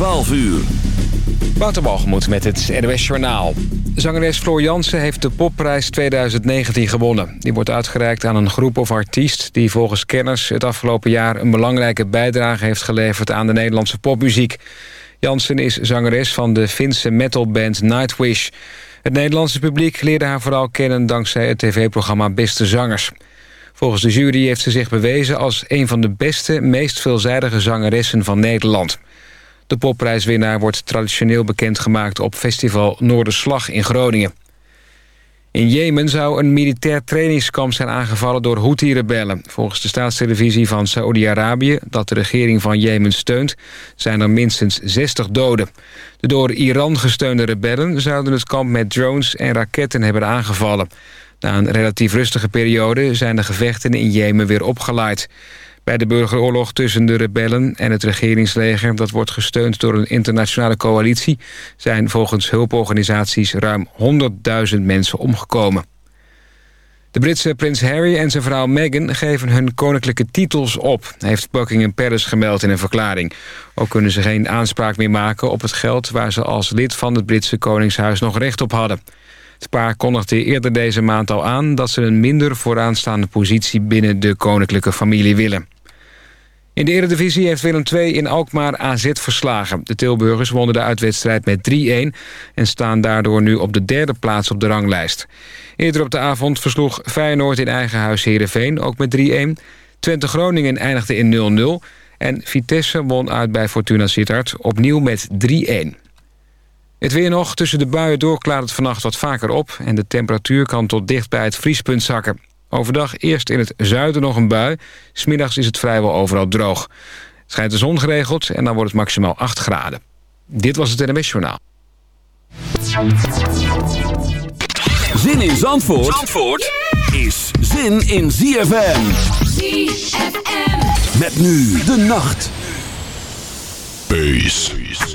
12 uur. Waterbalgemoed met het NOS Journaal. Zangeres Floor Jansen heeft de popprijs 2019 gewonnen. Die wordt uitgereikt aan een groep of artiest... die volgens kenners het afgelopen jaar een belangrijke bijdrage heeft geleverd... aan de Nederlandse popmuziek. Jansen is zangeres van de Finse metalband Nightwish. Het Nederlandse publiek leerde haar vooral kennen... dankzij het tv-programma Beste Zangers. Volgens de jury heeft ze zich bewezen als een van de beste... meest veelzijdige zangeressen van Nederland... De popprijswinnaar wordt traditioneel bekendgemaakt op festival Noorderslag in Groningen. In Jemen zou een militair trainingskamp zijn aangevallen door Houthi-rebellen. Volgens de staatstelevisie van Saoedi-Arabië, dat de regering van Jemen steunt, zijn er minstens 60 doden. De door Iran gesteunde rebellen zouden het kamp met drones en raketten hebben aangevallen. Na een relatief rustige periode zijn de gevechten in Jemen weer opgeleid. Bij de burgeroorlog tussen de rebellen en het regeringsleger... dat wordt gesteund door een internationale coalitie... zijn volgens hulporganisaties ruim 100.000 mensen omgekomen. De Britse prins Harry en zijn vrouw Meghan geven hun koninklijke titels op... heeft Buckingham Palace gemeld in een verklaring. Ook kunnen ze geen aanspraak meer maken op het geld... waar ze als lid van het Britse Koningshuis nog recht op hadden. Paar kondigde eerder deze maand al aan... dat ze een minder vooraanstaande positie binnen de koninklijke familie willen. In de Eredivisie heeft Willem II in Alkmaar AZ verslagen. De Tilburgers wonnen de uitwedstrijd met 3-1... en staan daardoor nu op de derde plaats op de ranglijst. Eerder op de avond versloeg Feyenoord in eigen huis Heerenveen, ook met 3-1. Twente Groningen eindigde in 0-0... en Vitesse won uit bij Fortuna Sittard opnieuw met 3-1. Het weer nog. Tussen de buien door klaart het vannacht wat vaker op... en de temperatuur kan tot dicht bij het vriespunt zakken. Overdag eerst in het zuiden nog een bui. Smiddags is het vrijwel overal droog. Het schijnt de zon geregeld en dan wordt het maximaal 8 graden. Dit was het NMS Journaal. Zin in Zandvoort, Zandvoort is zin in ZFM. ZFM. Met nu de nacht. Bass.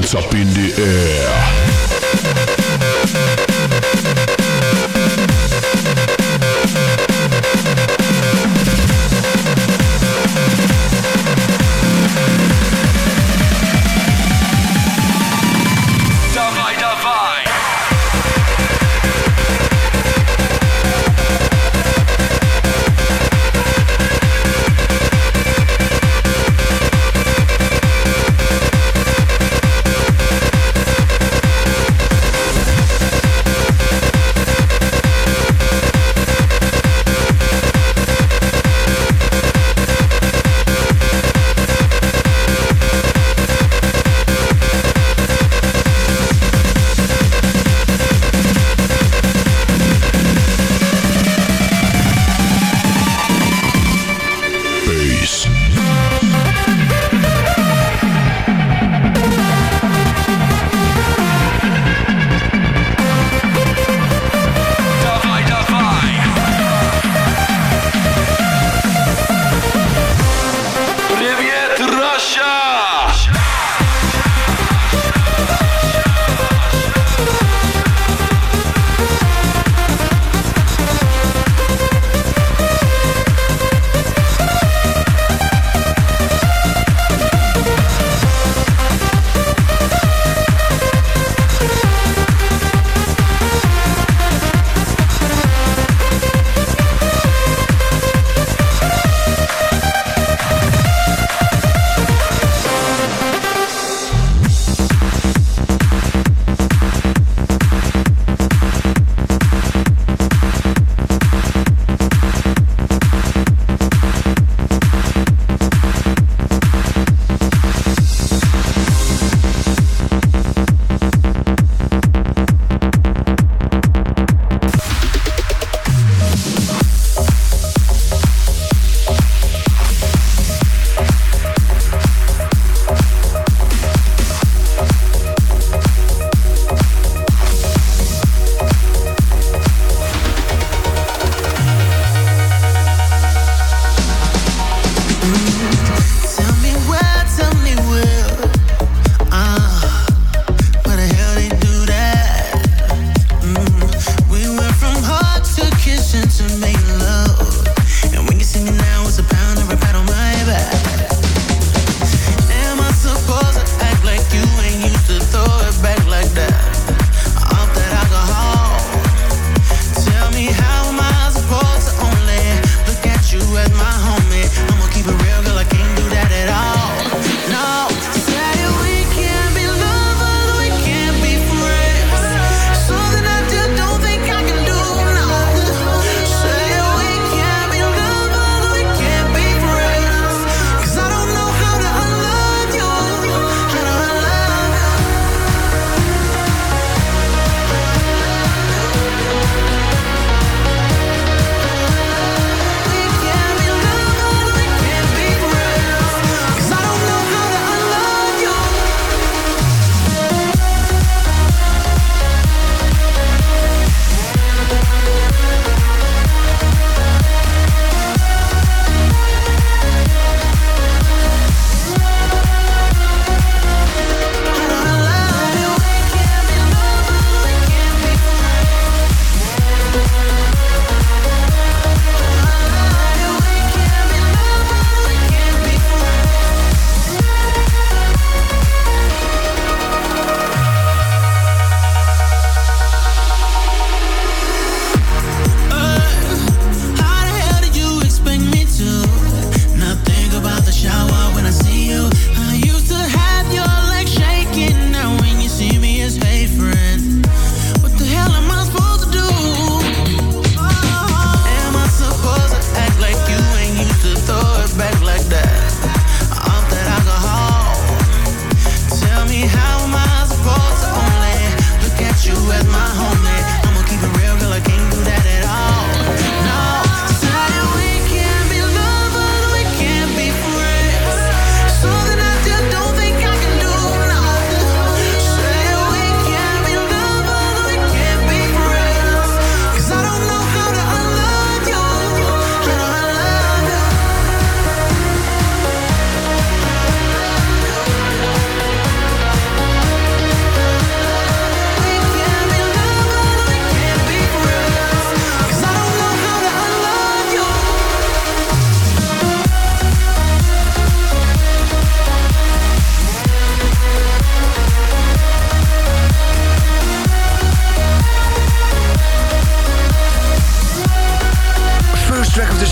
Hands up in the air.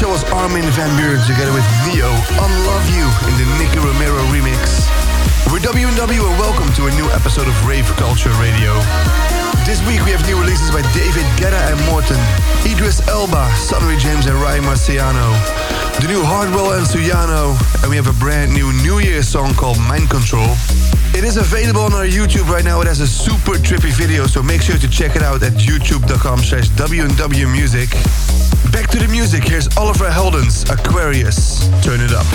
Armin van Buuren together with Neo, Unlove You in the Nicky Romero remix. We're W&W and welcome to a new episode of Rave Culture Radio. This week we have new releases by David Guetta and Morton, Idris Elba, Sonny James and Ryan Marciano, the new Hardwell and Suyano, and we have a brand new New Year song called Mind Control. It is available on our YouTube right now. It has a super trippy video, so make sure to check it out at youtube.com slash WNW Music. Back to the music, here's Oliver Heldens, Aquarius. Turn it up.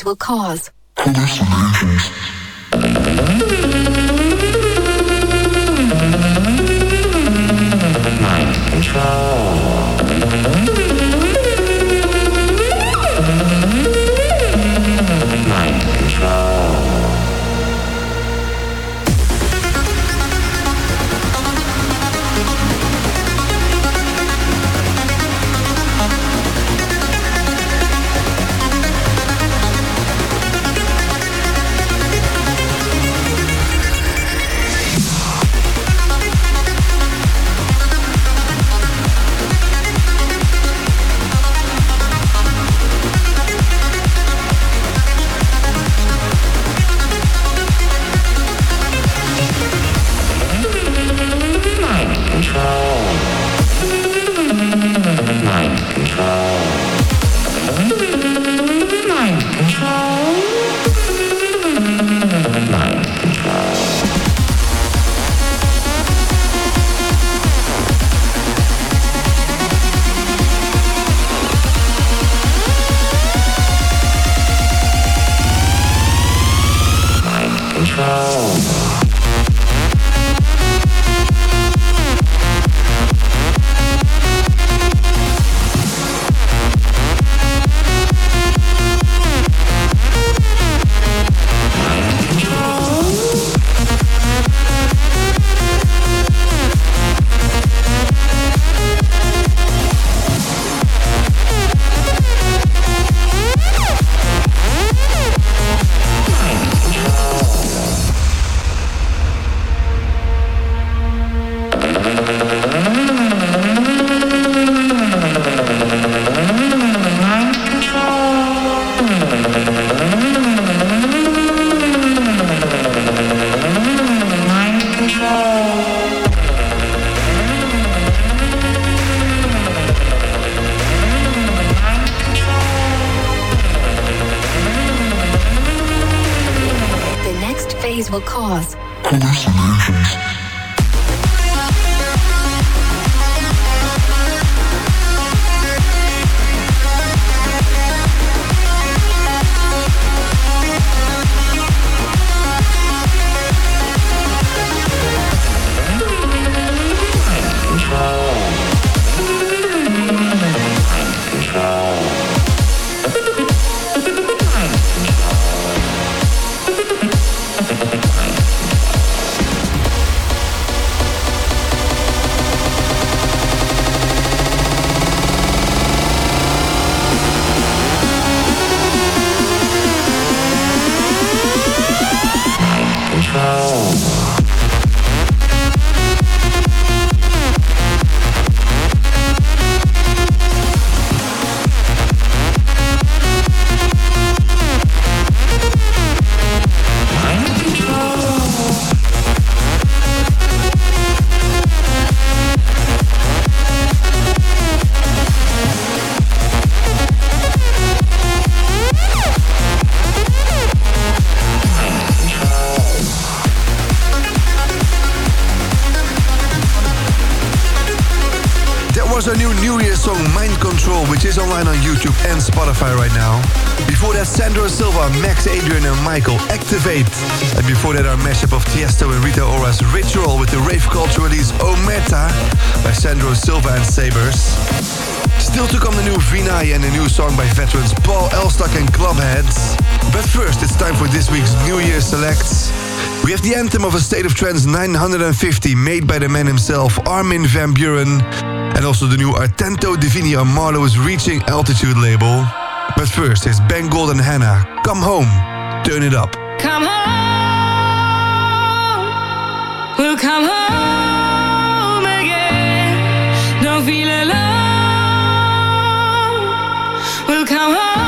disease will cause. And before that, our mashup of Tiesto and Rita Ora's Ritual with the rave culture release Ometa by Sandro Silva and Sabers. Still to come the new Vinay and a new song by veterans Paul Elstak and Clubheads. But first, it's time for this week's New Year Selects. We have the anthem of a State of Trance 950 made by the man himself, Armin van Buren. And also the new Artento Divini on Marlowe's Reaching Altitude label. But first, it's Ben Gold and Hannah. Come home, turn it up. Come home. We'll come home again. Don't feel alone. We'll come home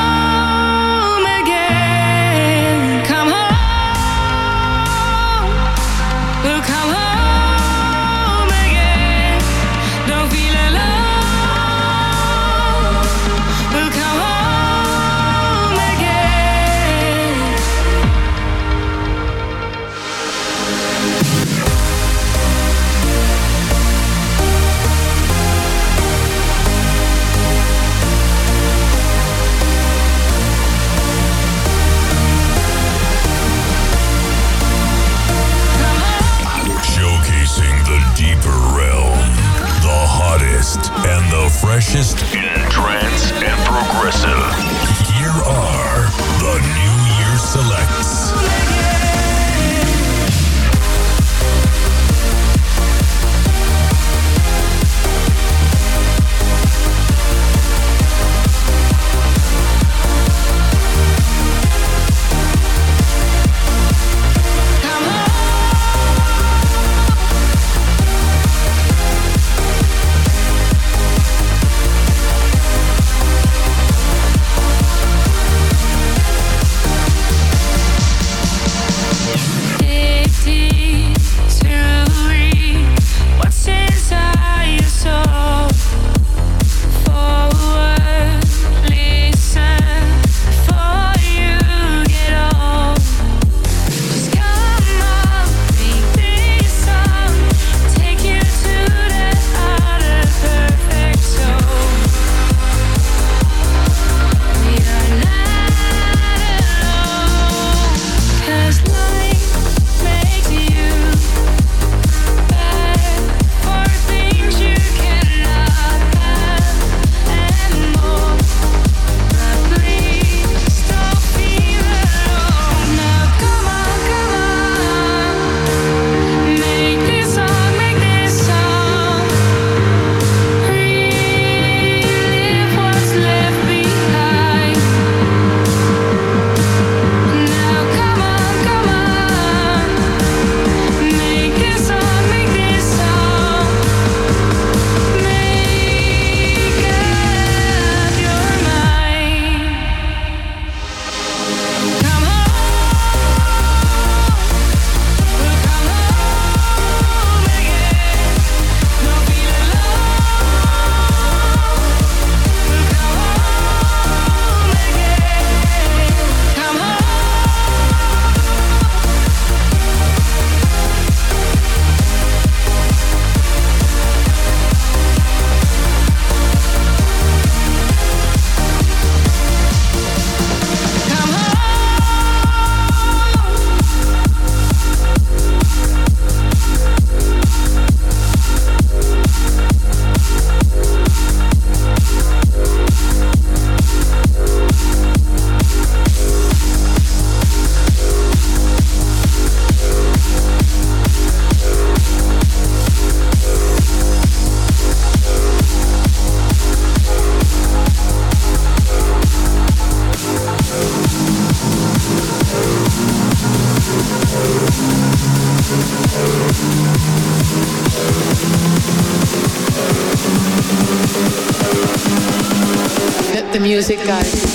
music, guys.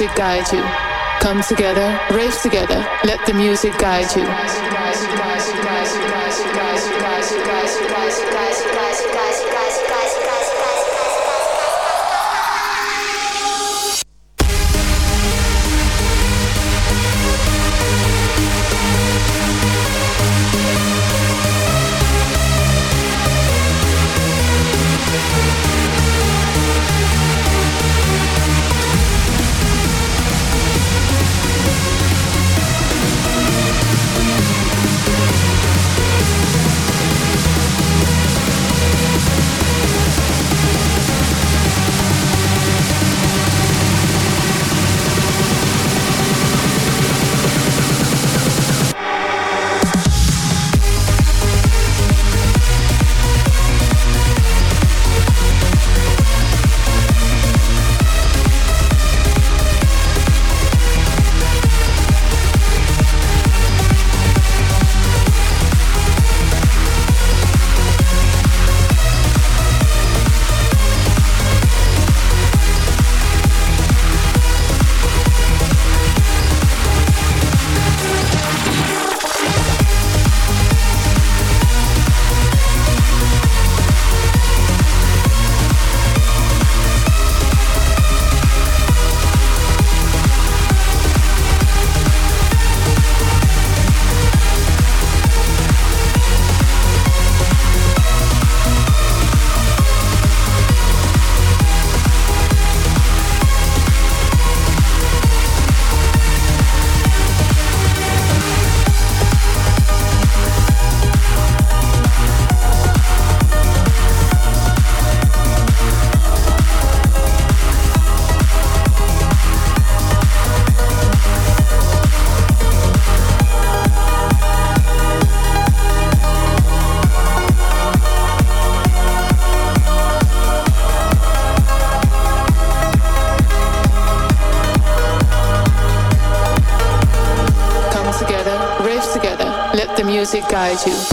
music guide you. Come together, rave together, let the music guide you. Guys, guys, guys, guide you.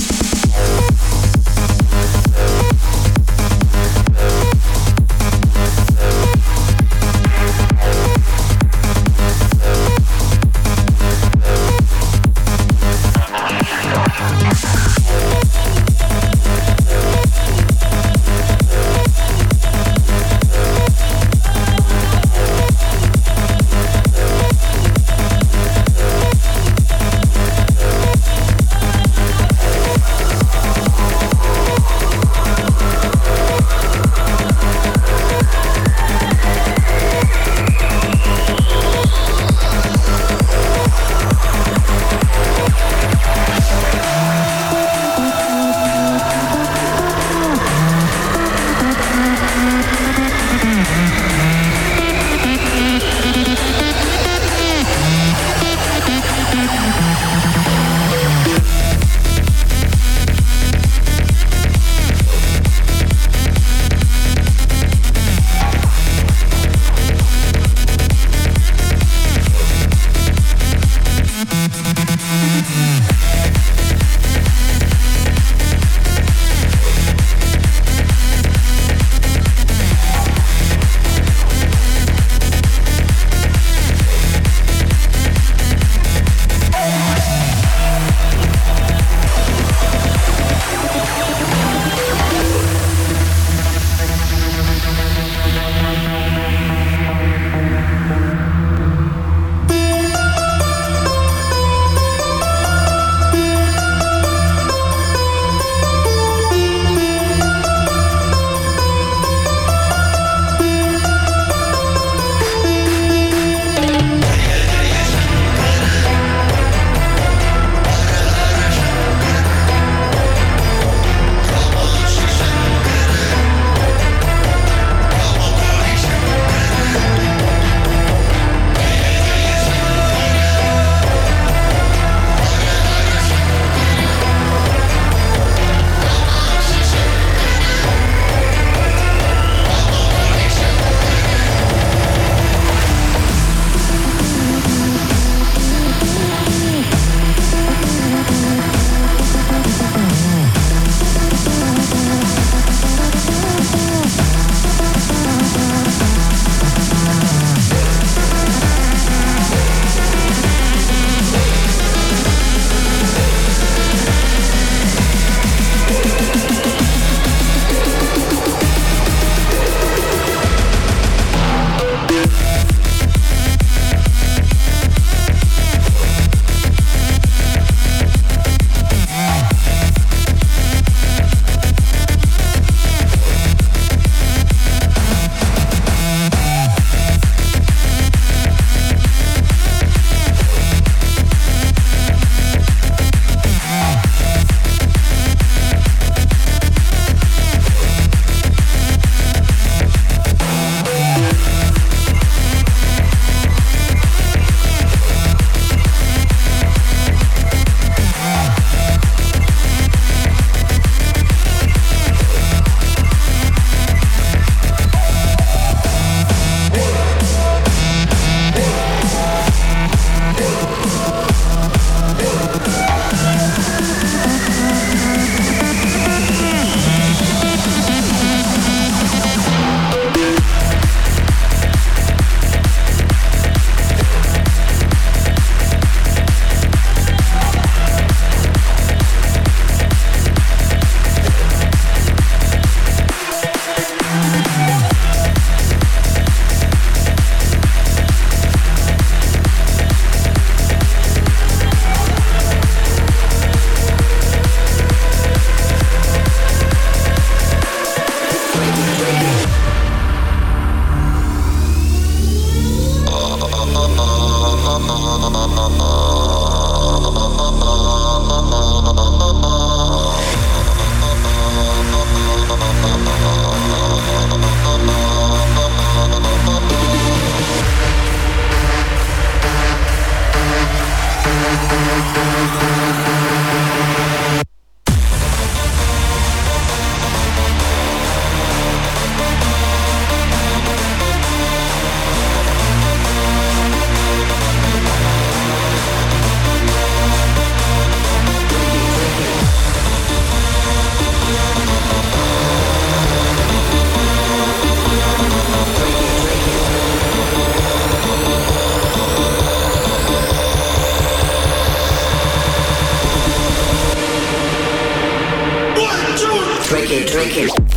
Drink it, drink it.